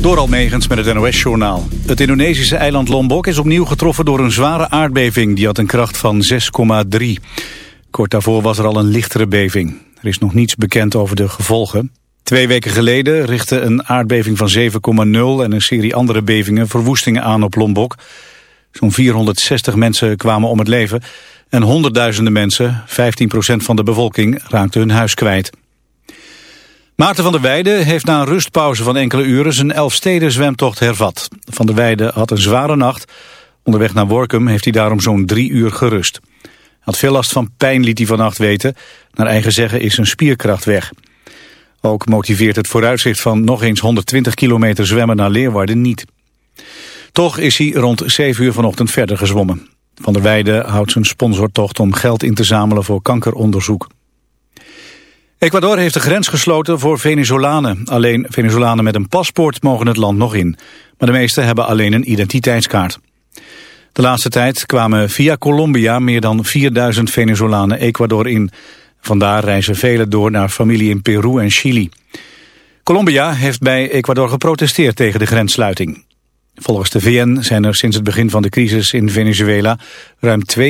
Door Almegens met het NOS-journaal. Het Indonesische eiland Lombok is opnieuw getroffen door een zware aardbeving. Die had een kracht van 6,3. Kort daarvoor was er al een lichtere beving. Er is nog niets bekend over de gevolgen. Twee weken geleden richtte een aardbeving van 7,0 en een serie andere bevingen verwoestingen aan op Lombok. Zo'n 460 mensen kwamen om het leven en honderdduizenden mensen, 15% van de bevolking, raakten hun huis kwijt. Maarten van der Weijden heeft na een rustpauze van enkele uren zijn Elfsteden zwemtocht hervat. Van der Weijden had een zware nacht. Onderweg naar Workum heeft hij daarom zo'n drie uur gerust. Hij had veel last van pijn, liet hij vannacht weten. Naar eigen zeggen is zijn spierkracht weg. Ook motiveert het vooruitzicht van nog eens 120 kilometer zwemmen naar Leeuwarden niet. Toch is hij rond 7 uur vanochtend verder gezwommen. Van der Weijden houdt zijn sponsortocht om geld in te zamelen voor kankeronderzoek. Ecuador heeft de grens gesloten voor Venezolanen. Alleen Venezolanen met een paspoort mogen het land nog in. Maar de meesten hebben alleen een identiteitskaart. De laatste tijd kwamen via Colombia meer dan 4000 Venezolanen Ecuador in. Vandaar reizen velen door naar familie in Peru en Chili. Colombia heeft bij Ecuador geprotesteerd tegen de grenssluiting. Volgens de VN zijn er sinds het begin van de crisis in Venezuela ruim 2,3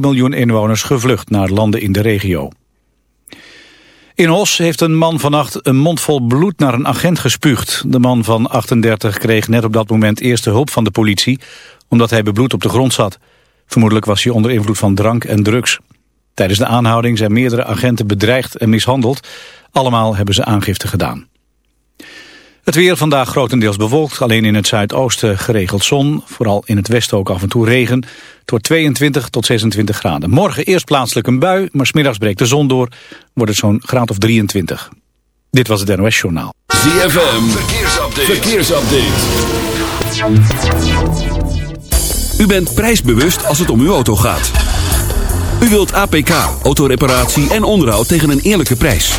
miljoen inwoners gevlucht naar landen in de regio. In Os heeft een man vannacht een mond vol bloed naar een agent gespuugd. De man van 38 kreeg net op dat moment eerste hulp van de politie... omdat hij bebloed op de grond zat. Vermoedelijk was hij onder invloed van drank en drugs. Tijdens de aanhouding zijn meerdere agenten bedreigd en mishandeld. Allemaal hebben ze aangifte gedaan. Het weer vandaag grotendeels bewolkt, alleen in het zuidoosten geregeld zon. Vooral in het westen ook af en toe regen. Het wordt 22 tot 26 graden. Morgen eerst plaatselijk een bui, maar smiddags breekt de zon door. Wordt het zo'n graad of 23. Dit was het NOS Journaal. ZFM, verkeersupdate. verkeersupdate. U bent prijsbewust als het om uw auto gaat. U wilt APK, autoreparatie en onderhoud tegen een eerlijke prijs.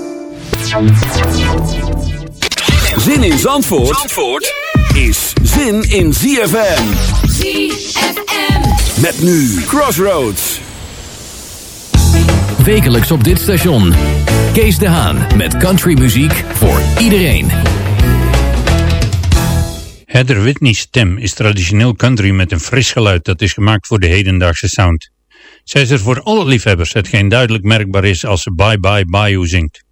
Zin in Zandvoort, Zandvoort is zin in ZFM. ZFM. Met nu Crossroads. Wekelijks op dit station. Kees de Haan met countrymuziek voor iedereen. Heather Whitney's stem is traditioneel country met een fris geluid dat is gemaakt voor de hedendaagse sound. Zij is er voor alle liefhebbers, hetgeen duidelijk merkbaar is als ze Bye Bye Bayou zingt.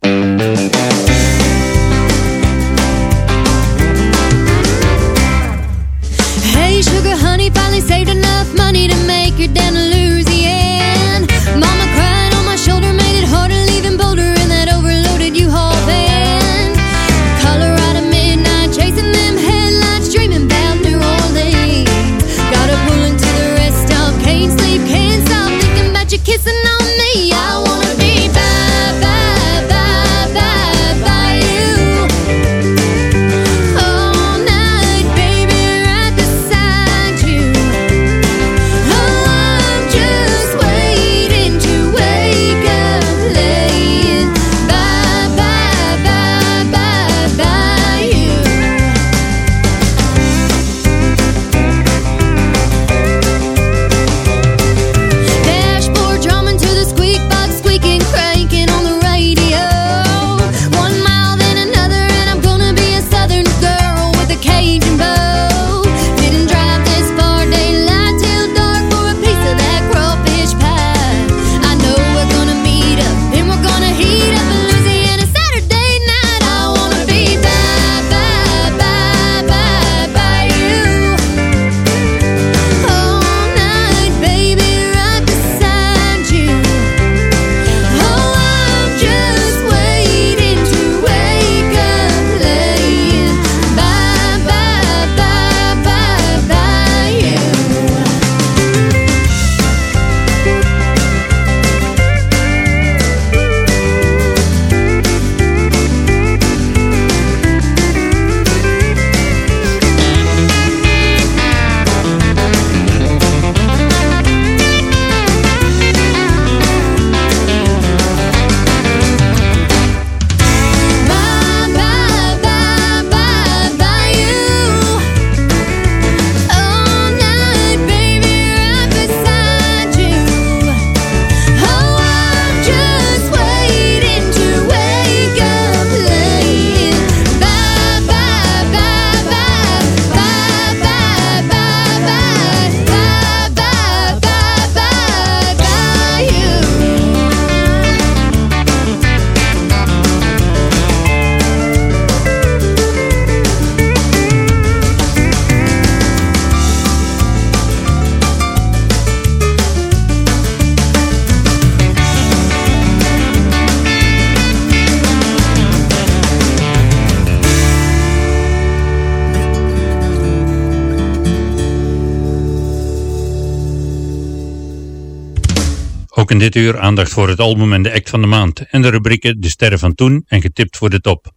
In dit uur aandacht voor het album en de act van de maand en de rubrieken De Sterren van Toen en Getipt voor de Top.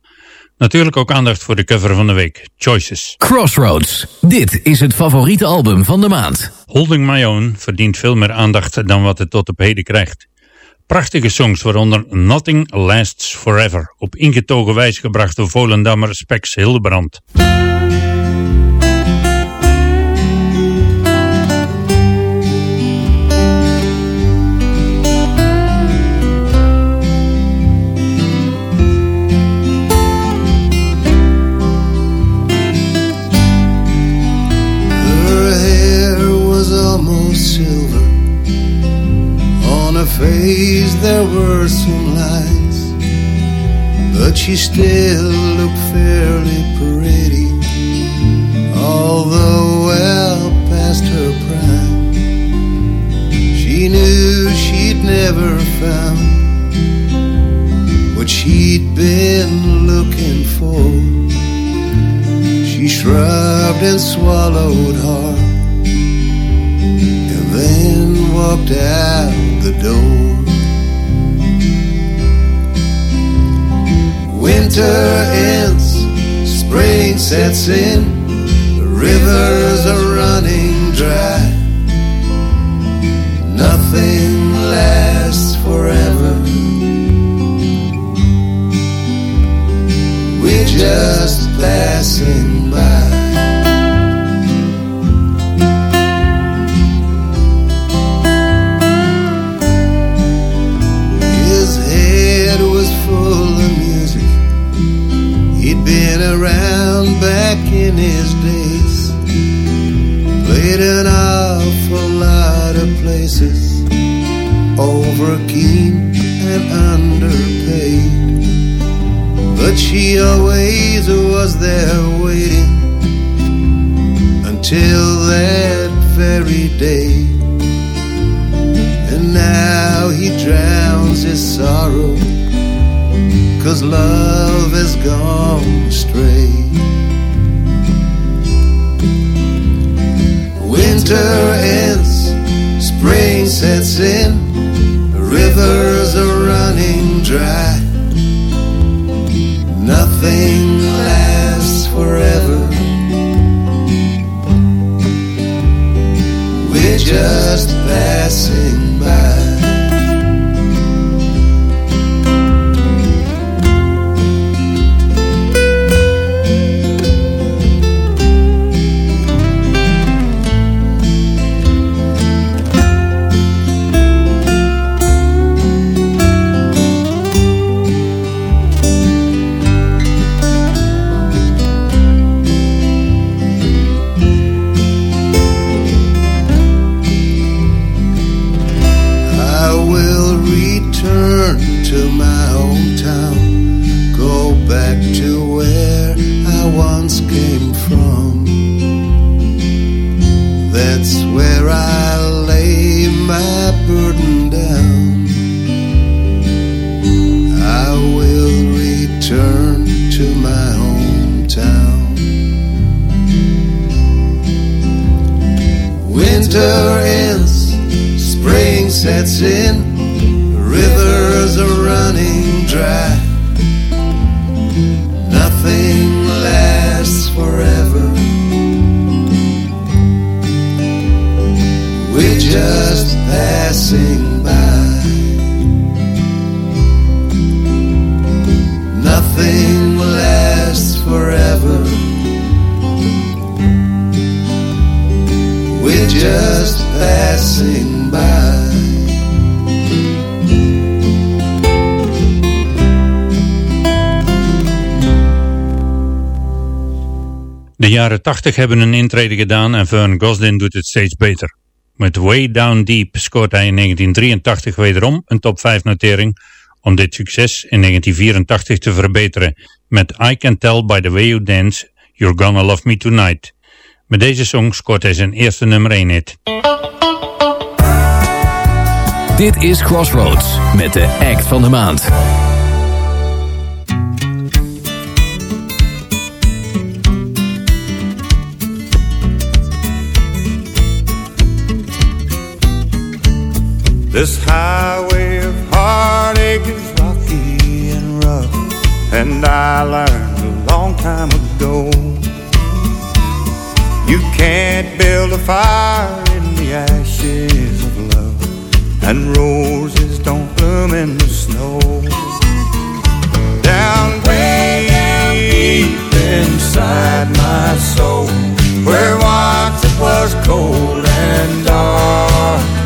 Natuurlijk ook aandacht voor de cover van de week, Choices. Crossroads. Dit is het favoriete album van de maand. Holding My Own verdient veel meer aandacht dan wat het tot op heden krijgt. Prachtige songs, waaronder Nothing Lasts Forever, op ingetogen wijze gebracht door Volendammer Spex Hildebrand. Her face there were some lines, but she still looked fairly pretty, although well past her prime. She knew she'd never found what she'd been looking for. She shrugged and swallowed hard and then walked out the door. Winter ends, spring sets in, the rivers are running dry. Nothing lasts forever. We're just passing by. Around back in his days. Played an awful lot of places. Over keen and underpaid. But she always was there waiting until that very day. And now he drowns his sorrow, cause love has gone astray. Winter ends, spring sets in, rivers are running dry. Nothing lasts forever. We're just passing jaren 80 hebben een intrede gedaan en Vern Gosdin doet het steeds beter. Met Way Down Deep scoort hij in 1983 wederom een top 5 notering om dit succes in 1984 te verbeteren met I Can Tell By The Way You Dance You're Gonna Love Me Tonight. Met deze song scoort hij zijn eerste nummer 1 hit. Dit is Crossroads met de act van de maand. This highway of heartache is rocky and rough, and I learned a long time ago. You can't build a fire in the ashes of love, and roses don't bloom in the snow. Down way deep inside my soul, where once it was cold and dark.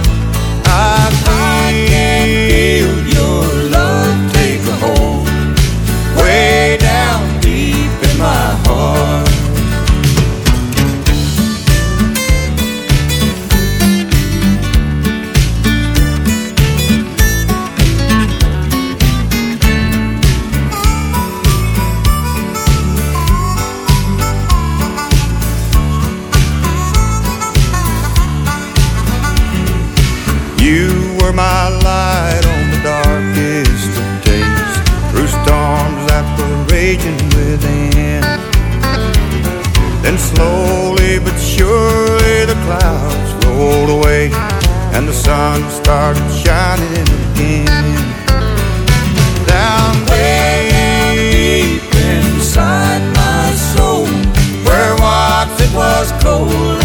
raging within. Then slowly but surely the clouds rolled away and the sun started shining again. Down deep inside my soul, where once it was cold.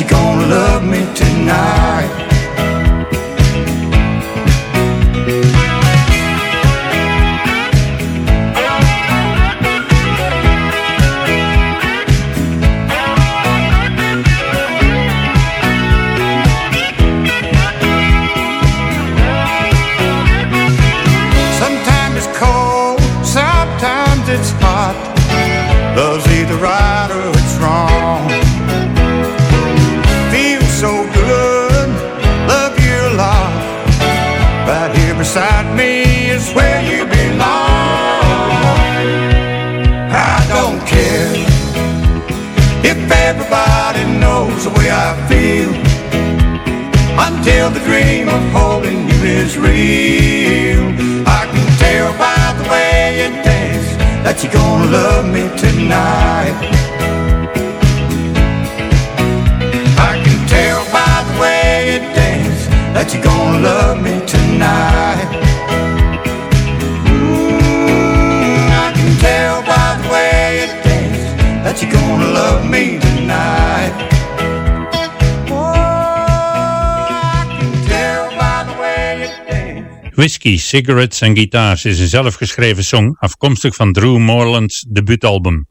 you gonna love me tonight? Cigarettes and Guitars is een zelfgeschreven song afkomstig van Drew Morland's debuutalbum.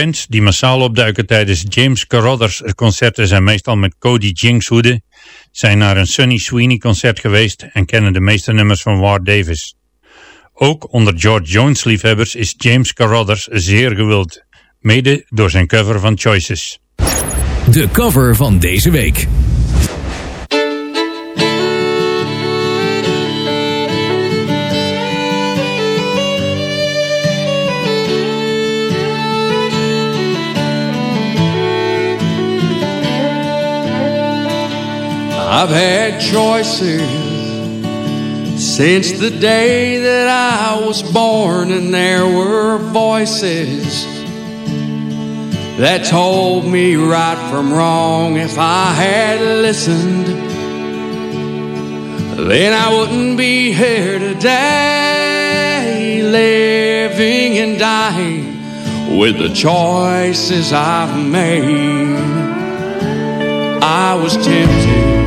Fans die massaal opduiken tijdens James Carruthers concerten zijn meestal met Cody Jinks hoeden, zijn naar een Sunny Sweeney concert geweest en kennen de meeste nummers van Ward Davis. Ook onder George Jones liefhebbers is James Carruthers zeer gewild, mede door zijn cover van Choices. De cover van deze week. I've had choices since the day that I was born, and there were voices that told me right from wrong. If I had listened, then I wouldn't be here today, living and dying with the choices I've made. I was tempted.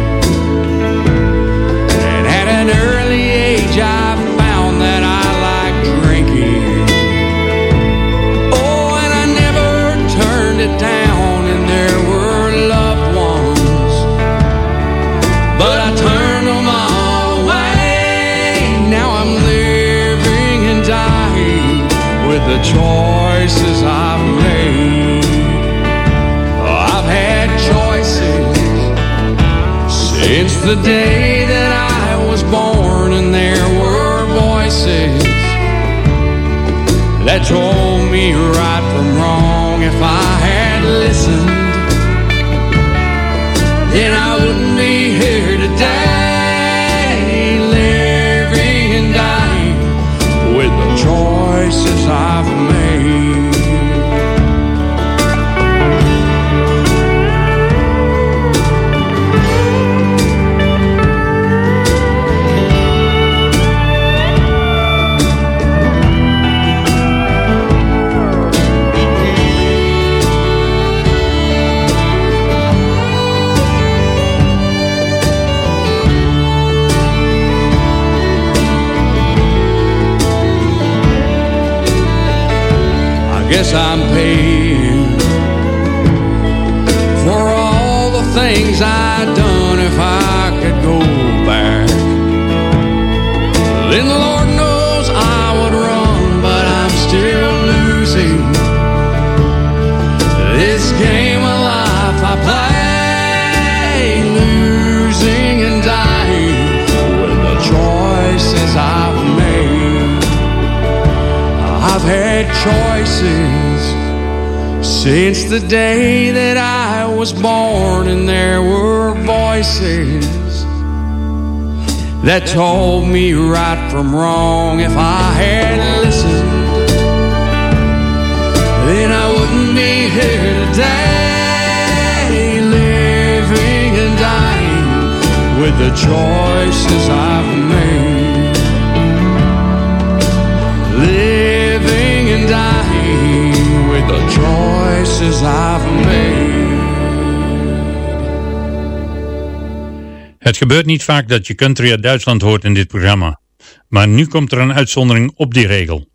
The choices I've made. I've had choices since the day that I was born, and there were voices that told me right from wrong. If I had listened, then I wouldn't be guess I'm paying I've had choices since the day that I was born, and there were voices that told me right from wrong. If I had listened, then I wouldn't be here today, living and dying with the choices I've made Het gebeurt niet vaak dat je country uit Duitsland hoort in dit programma. Maar nu komt er een uitzondering op die regel.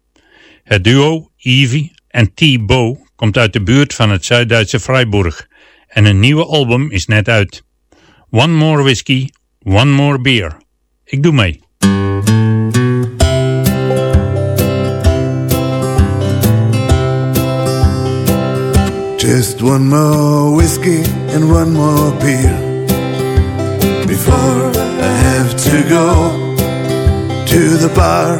Het duo Evie en T-Bo komt uit de buurt van het Zuid-Duitse Freiburg. En een nieuwe album is net uit. One More Whiskey, One More Beer. Ik doe mee. Just one more whiskey and one more beer before I have to go to the bar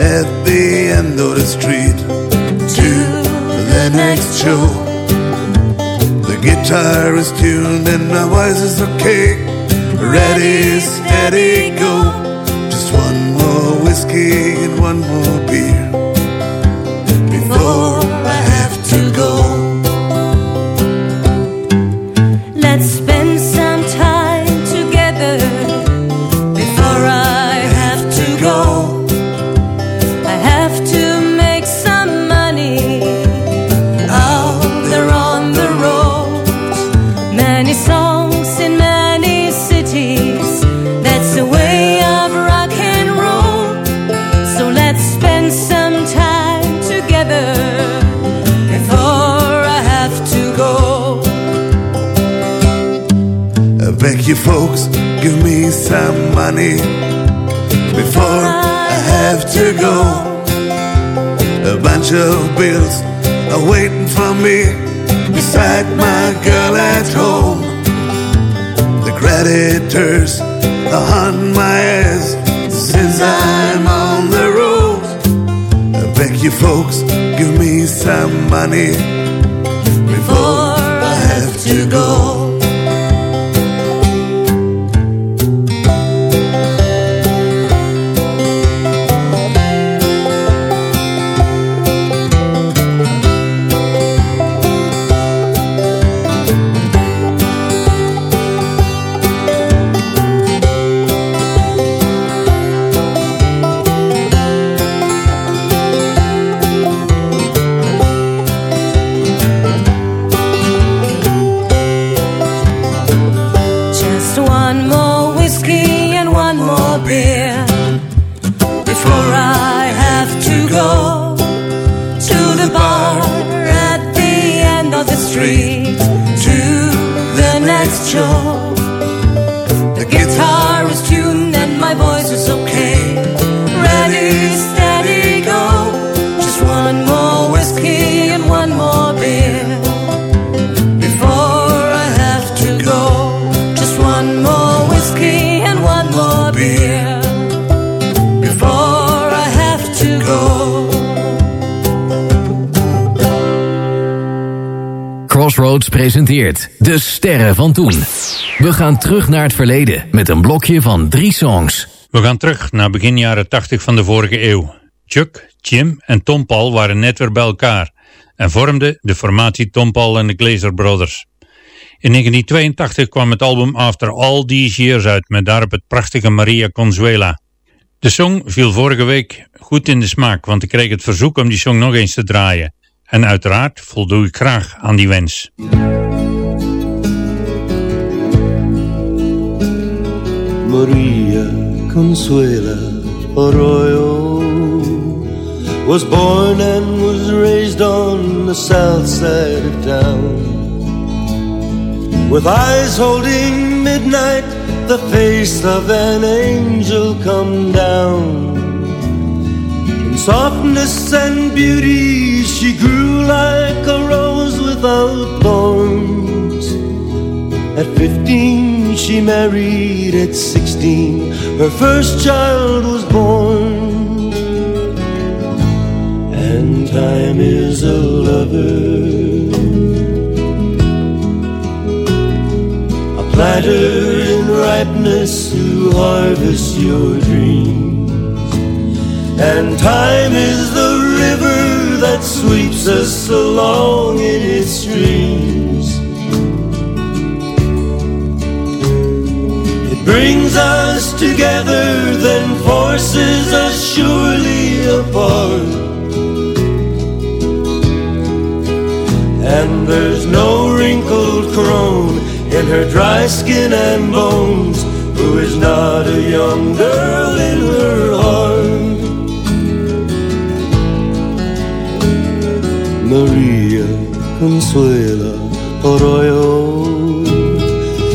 at the end of the street to the next show. The guitar is tuned and my voice is okay. Ready, steady, go. Just one more whiskey and one more beer folks, give me some money before I have to go. A bunch of bills are waiting for me beside my girl at home. The creditors are on my ass since I'm on the road. I beg you folks, give me some money presenteert De Sterren van Toen. We gaan terug naar het verleden met een blokje van drie songs. We gaan terug naar begin jaren 80 van de vorige eeuw. Chuck, Jim en Tom Paul waren net weer bij elkaar en vormden de formatie Tom Paul en de Glazer Brothers. In 1982 kwam het album After All These Years uit met daarop het prachtige Maria Consuela. De song viel vorige week goed in de smaak, want ik kreeg het verzoek om die song nog eens te draaien. En uiteraard voldoe ik graag aan die wens. Maria Consuela Arroyo was born and was raised on the south side of town. With eyes holding midnight, the face of an angel come down. Softness and beauty, she grew like a rose without thorns. At 15, she married. At 16, her first child was born. And time is a lover. A planter in ripeness who harvests your dreams. And time is the river that sweeps us along in its streams. It brings us together, then forces us surely apart. And there's no wrinkled crone in her dry skin and bones who is not a young girl Maria Consuela Arroyo.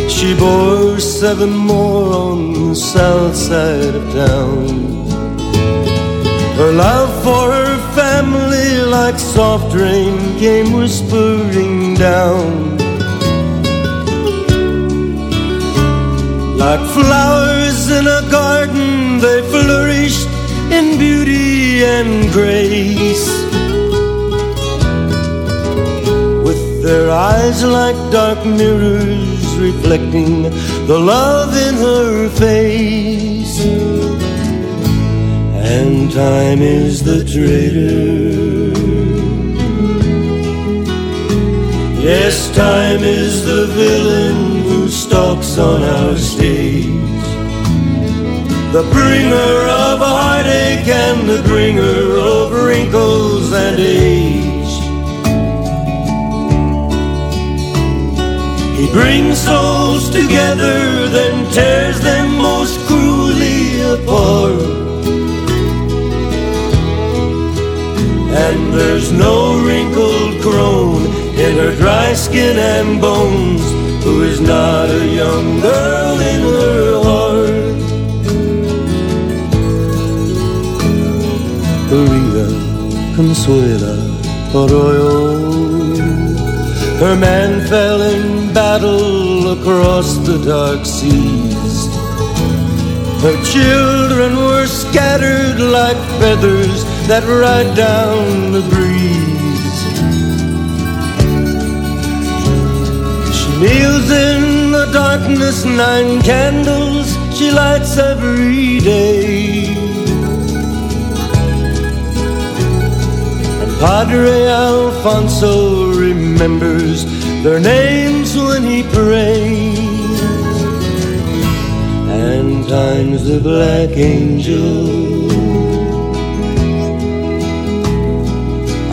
She bore seven more on the south side of town. Her love for her family, like soft rain, came whispering down. Like flowers in a garden, they flourished in beauty and grace. Their eyes like dark mirrors reflecting the love in her face. And time is the traitor. Yes, time is the villain who stalks on our stage. The bringer of heartache and the bringer of wrinkles and age. Brings souls together, then tears them most cruelly apart. And there's no wrinkled crone in her dry skin and bones who is not a young girl in her heart. Maria Consuela Arroyo. Her man fell in battle across the dark seas. Her children were scattered like feathers that ride down the breeze. She kneels in the darkness, nine candles she lights every day. Padre Alfonso remembers their names when he prays. And time's the black angel.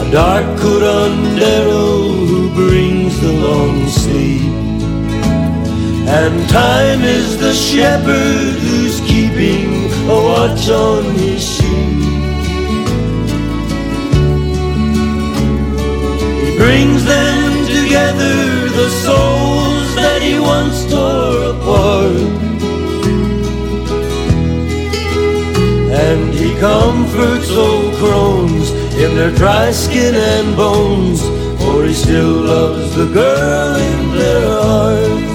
A dark curandero who brings the long sleep. And time is the shepherd who's keeping a watch on his brings them together, the souls that he once tore apart. And he comforts old crones in their dry skin and bones, for he still loves the girl in their hearts.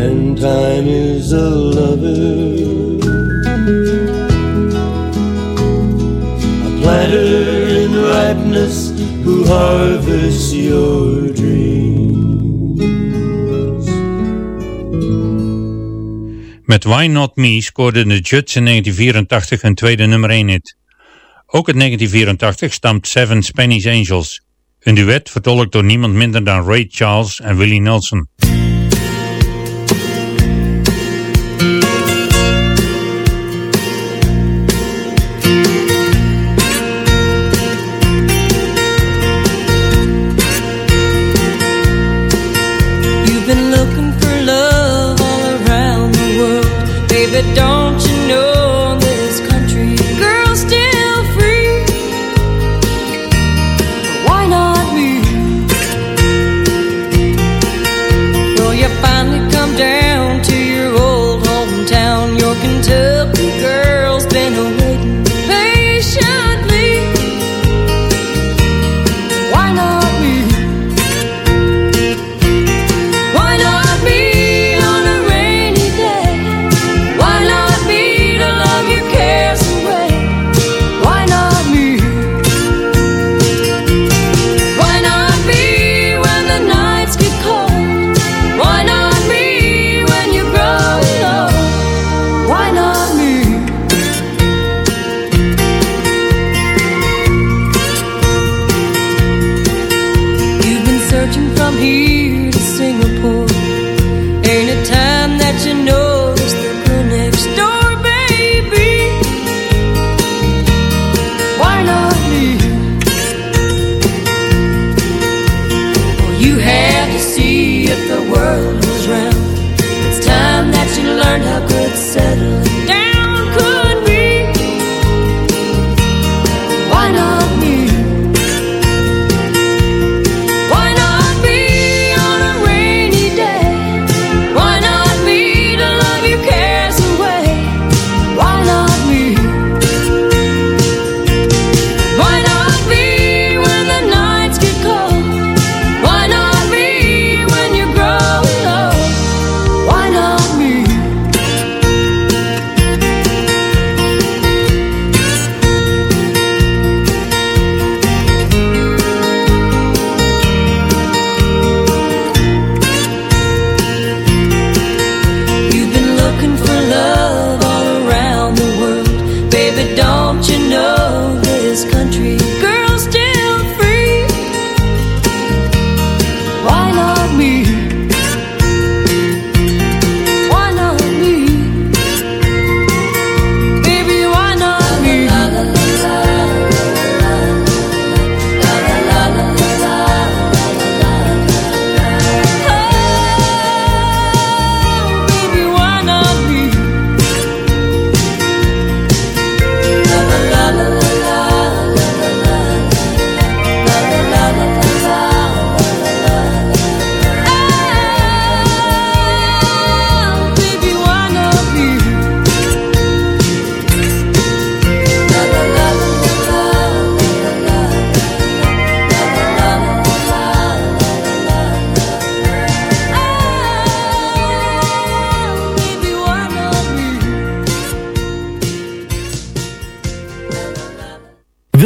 And time is a lover, harvest your dreams. Met Why Not Me scoorden de Judds in 1984 hun tweede nummer 1 hit. Ook uit 1984 stamt Seven Spanish Angels. Een duet vertolkt door niemand minder dan Ray Charles en Willie Nelson.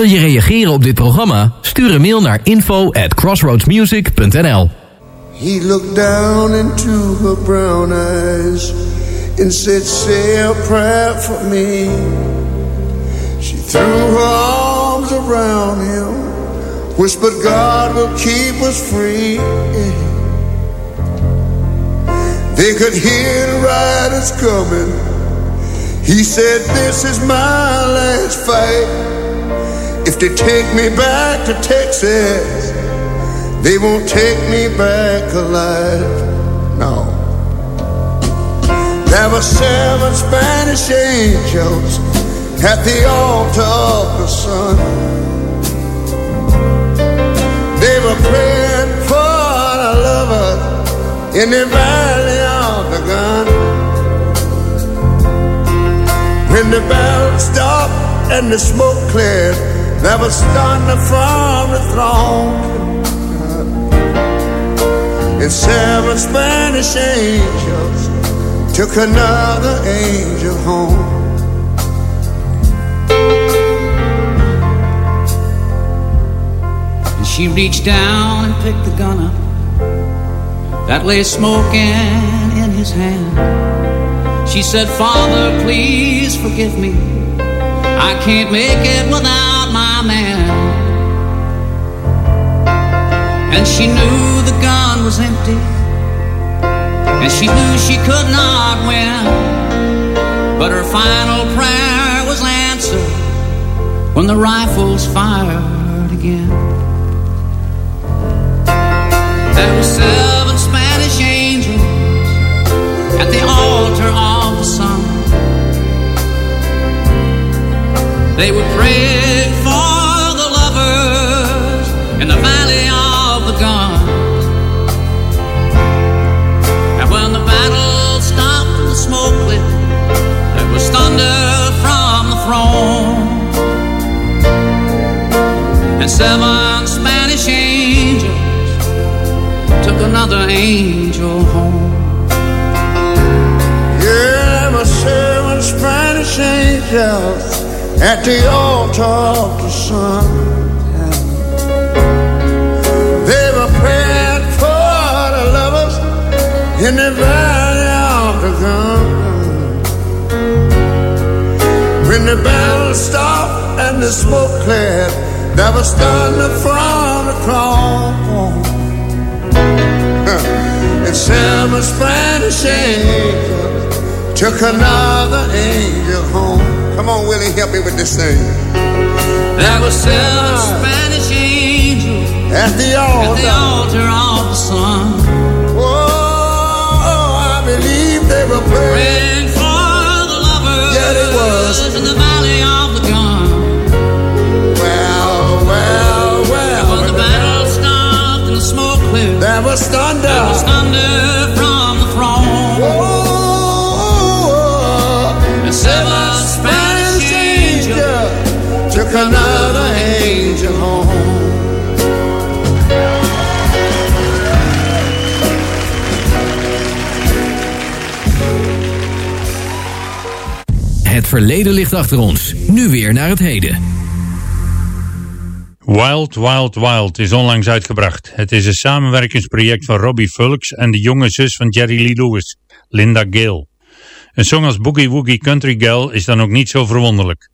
Wil je reageren op dit programma? Stuur een mail naar info at crossroadsmusic.nl He looked down into her brown eyes and said, Say a prayer for me. She threw her arms around him, whispered, God will keep us free. They could hear the riders coming. He said, This is my last fight. If they take me back to Texas, they won't take me back alive. No. There were seven Spanish angels at the altar of the sun. They were praying for the lover in the valley of the gun. When the bell stopped and the smoke cleared, was thunder from the throne. And seven Spanish angels took another angel home. And she reached down and picked the gun up that lay smoking in his hand. She said, Father, please forgive me. I can't make it without And she knew the gun was empty. And she knew she could not win. But her final prayer was answered when the rifles fired again. There were seven Spanish angels at the altar of the sun. They were praying seven Spanish angels took another angel home. Yeah, my seven Spanish angels at the altar of the sun. They were praying for the lovers in the valley of the gun. When the battle stopped and the smoke cleared, there was thunder from the throne. And seven Spanish angels took another angel home. Come on, Willie, help me with this thing. There were seven Spanish angels At the altar, at the altar of the sun. Oh, oh, I believe they were praying. Praying for the lovers Yeah, they was. in the valley of cleared, There was thunder. there was thunder from the throne. Oh, And seven Spanish angels took another angel home. Het verleden ligt achter ons. Nu weer naar het heden. Wild Wild Wild is onlangs uitgebracht. Het is een samenwerkingsproject van Robbie Fulks en de jonge zus van Jerry Lee Lewis, Linda Gale. Een song als Boogie Woogie Country Girl is dan ook niet zo verwonderlijk.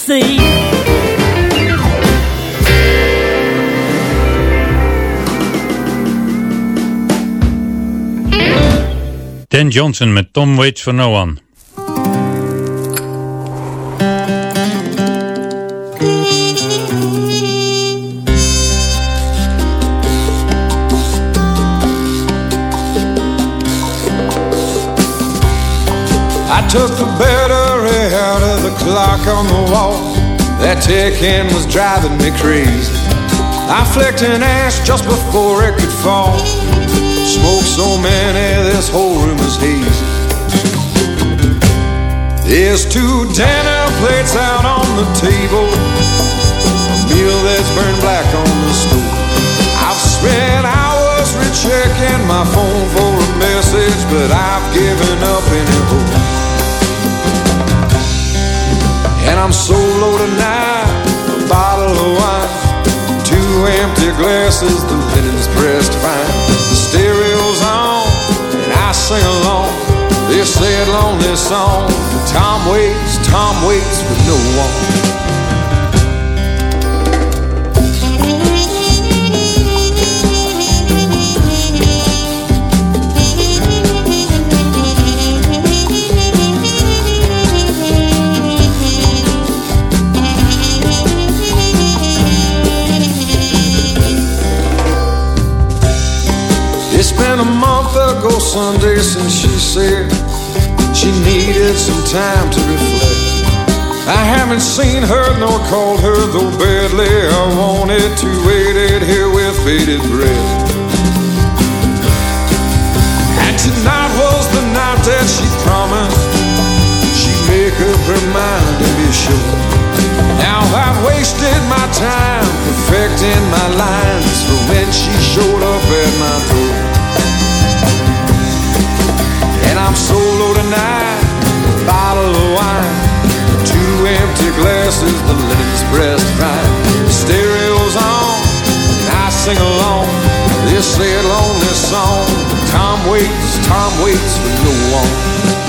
Tennessee. Dan Johnson met Tom Waits for No One. Clock on the wall. That ticking was driving me crazy. I flicked an ash just before it could fall. Smoke so many, this whole room is hazy. There's two dinner plates out on the table. A meal that's burned black on the stove. I've spent hours rechecking my phone for a message, but I've given up any hope. I'm so low tonight, a bottle of wine, two empty glasses, the linen's pressed fine. The stereo's on, and I sing along. This sad lonely song. Tom waits, Tom waits for no one. Sunday since she said she needed some time to reflect. I haven't seen her nor called her, though badly I wanted to wait it here with bated breath. And tonight was the night that she promised she'd make up her mind to be sure. Now I've wasted my time perfecting my lines for when she showed up at my door. I'm so low tonight, a bottle of wine, two empty glasses, the linen's pressed fine. The stereo's on, and I sing along this sad lonely song. Tom waits, Tom waits for no one.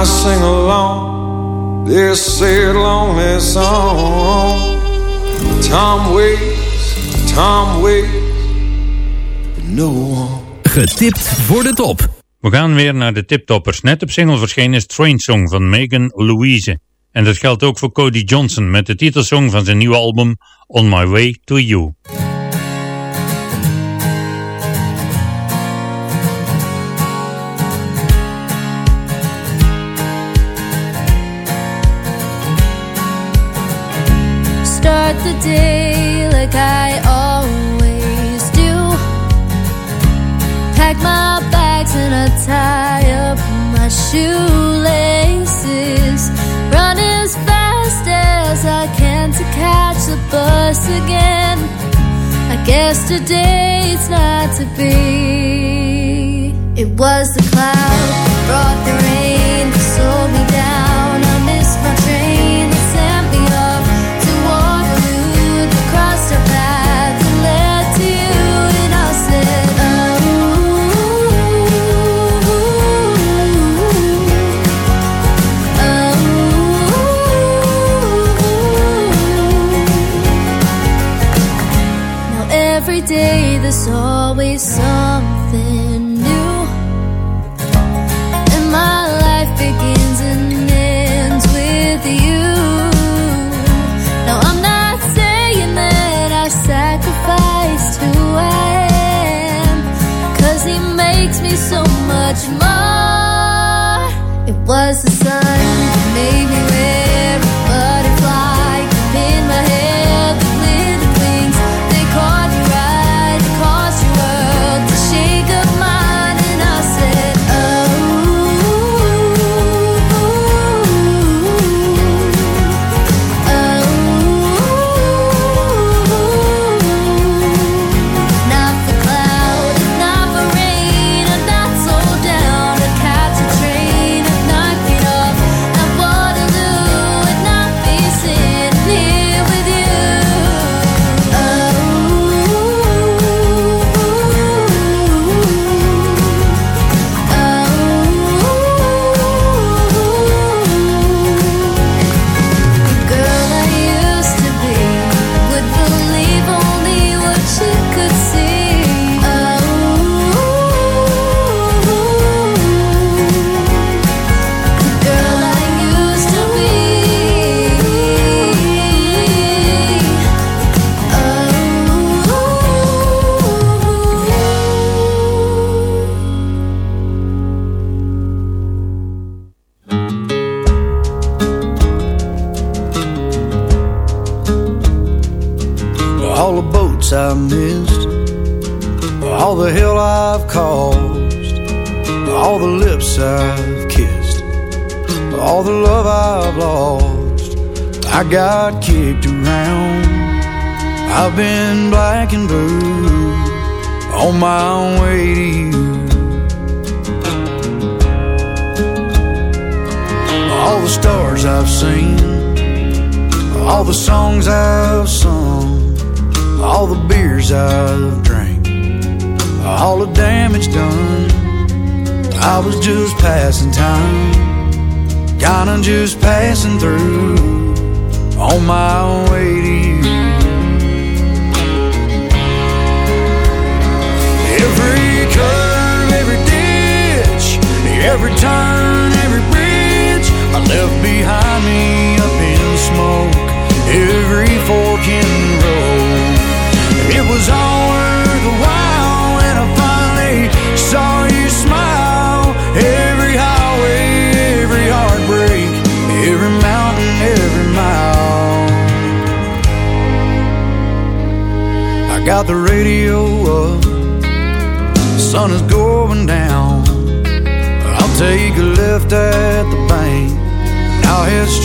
I sing along this sad lonely song. Tom waits, Tom waits no one. Getipt voor de top. We gaan weer naar de tiptoppers. Net op single verschenen is Train Song van Megan Louise. En dat geldt ook voor Cody Johnson met de titelsong van zijn nieuwe album On My Way To You. day like I always do. Pack my bags and I tie up my shoelaces. Run as fast as I can to catch the bus again. I guess today it's not to be. It was the cloud that brought the rain So. slowly. was the sun.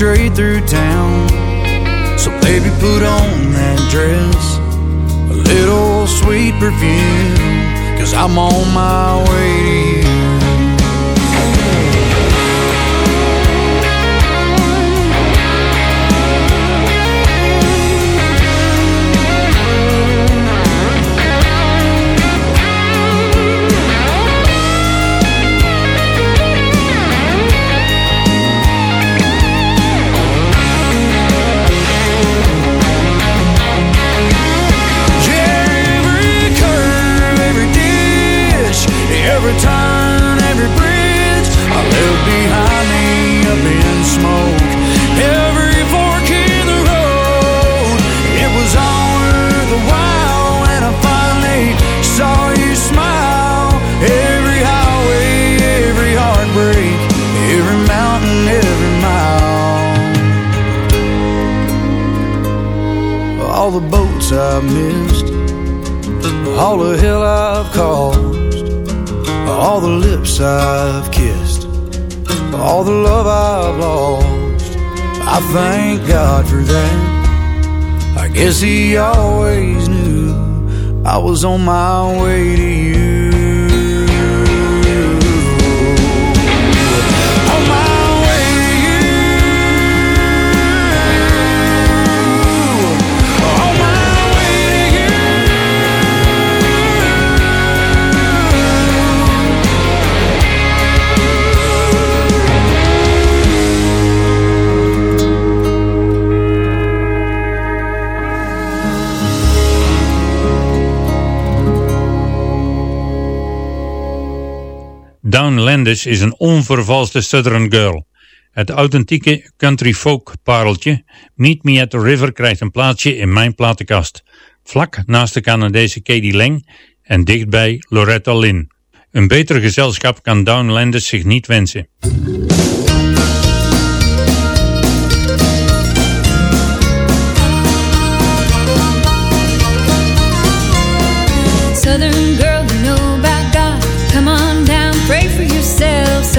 straight through town. So, baby, put on that dress, a little sweet perfume, cause I'm on my way to you. behind me up in smoke. Every fork in the road, it was all worth while when I finally saw you smile. Every highway, every heartbreak, every mountain, every mile. All the boats I missed, all the hell I've caused, all the lips I've kissed all the love I've lost. I thank God for that. I guess He always knew I was on my way to you. Down Landis is een onvervalste Southern Girl. Het authentieke country folk pareltje Meet Me at the River krijgt een plaatsje in mijn platenkast. Vlak naast de Canadese Katie Lang en dichtbij Loretta Lynn. Een beter gezelschap kan Down Landis zich niet wensen.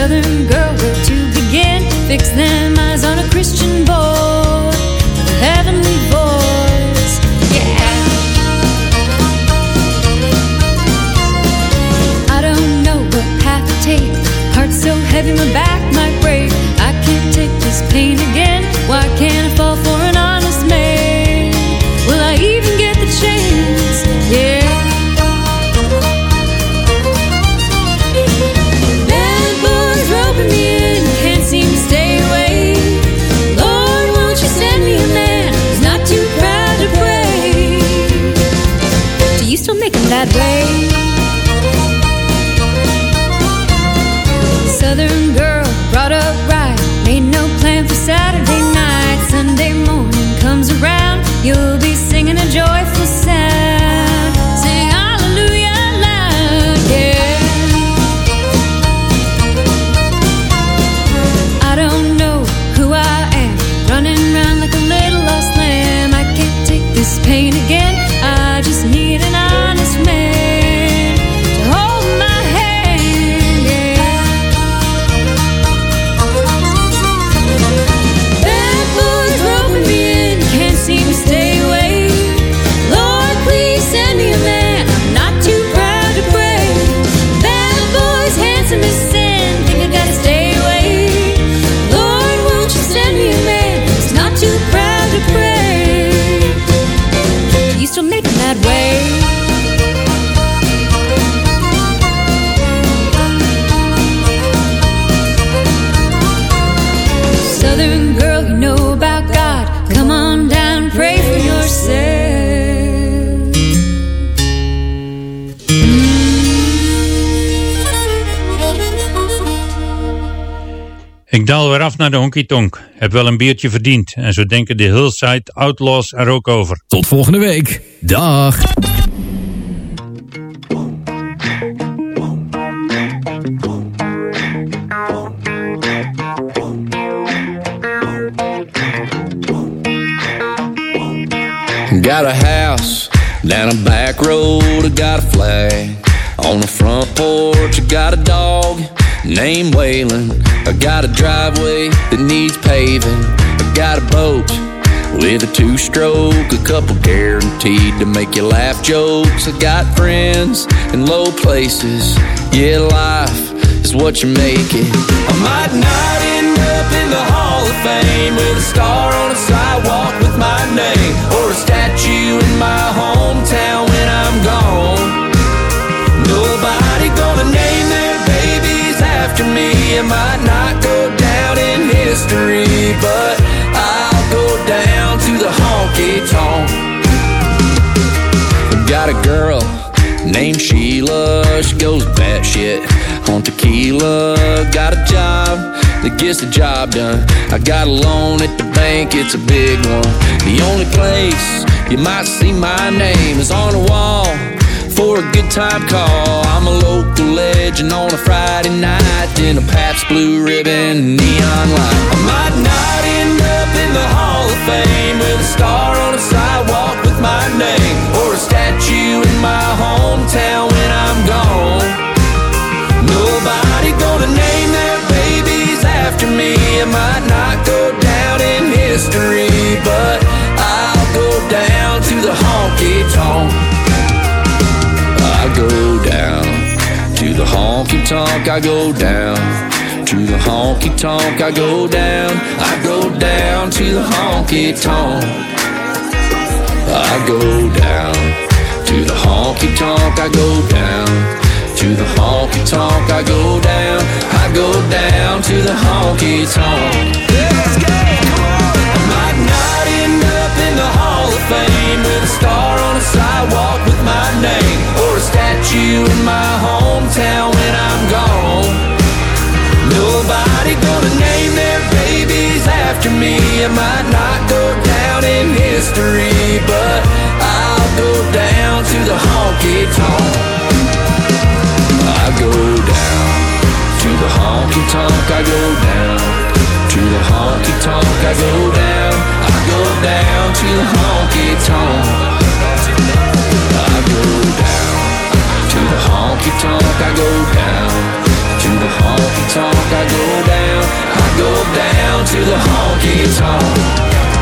Southern girl, where to begin? Fix them eyes on a Christian af naar de honky tonk. Heb wel een biertje verdiend. En zo denken de Hillside Outlaws er ook over. Tot volgende week. Dag. Got a house down a back road. I got a flag on the front porch. I got a dog named Waylon. I got a driveway that needs paving. I got a boat with a two stroke. A couple guaranteed to make you laugh jokes. I got friends in low places. Yeah, life is what you make it. I might not end up in the Hall of Fame with a star on a sidewalk with my name or a statue in my hometown when I'm gone. After me. I might not go down in history, but I'll go down to the honky tonk. Got a girl named Sheila. She goes batshit on tequila. Got a job that gets the job done. I got a loan at the bank, it's a big one. The only place you might see my name is on a wall for a good time call. I'm a local legend on a Friday night in a Pabst Blue Ribbon neon light. I might not end up in the Hall of Fame with a star on a sidewalk with my name or a statue in my hometown when I'm gone. Nobody gonna name their babies after me. I might not go down in history. The honky tonk. I go down to the honky tonk. I go down. I go down to the honky tonk. I go down to the honky tonk. I go down to the honky tonk. I go down. I go down to the honky tonk. Let's go. I might not end up in the Hall of Fame with a star on a sidewalk statue in my hometown when I'm gone. Nobody gonna name their babies after me. I might not go down in history, but I'll go down to the honky tonk. I go down to the honky tonk. I go down to the honky tonk. I go down. I go down to the honky tonk. Honky tonk. I go down to the honky tonk. I go down. I go down to the honky tonk.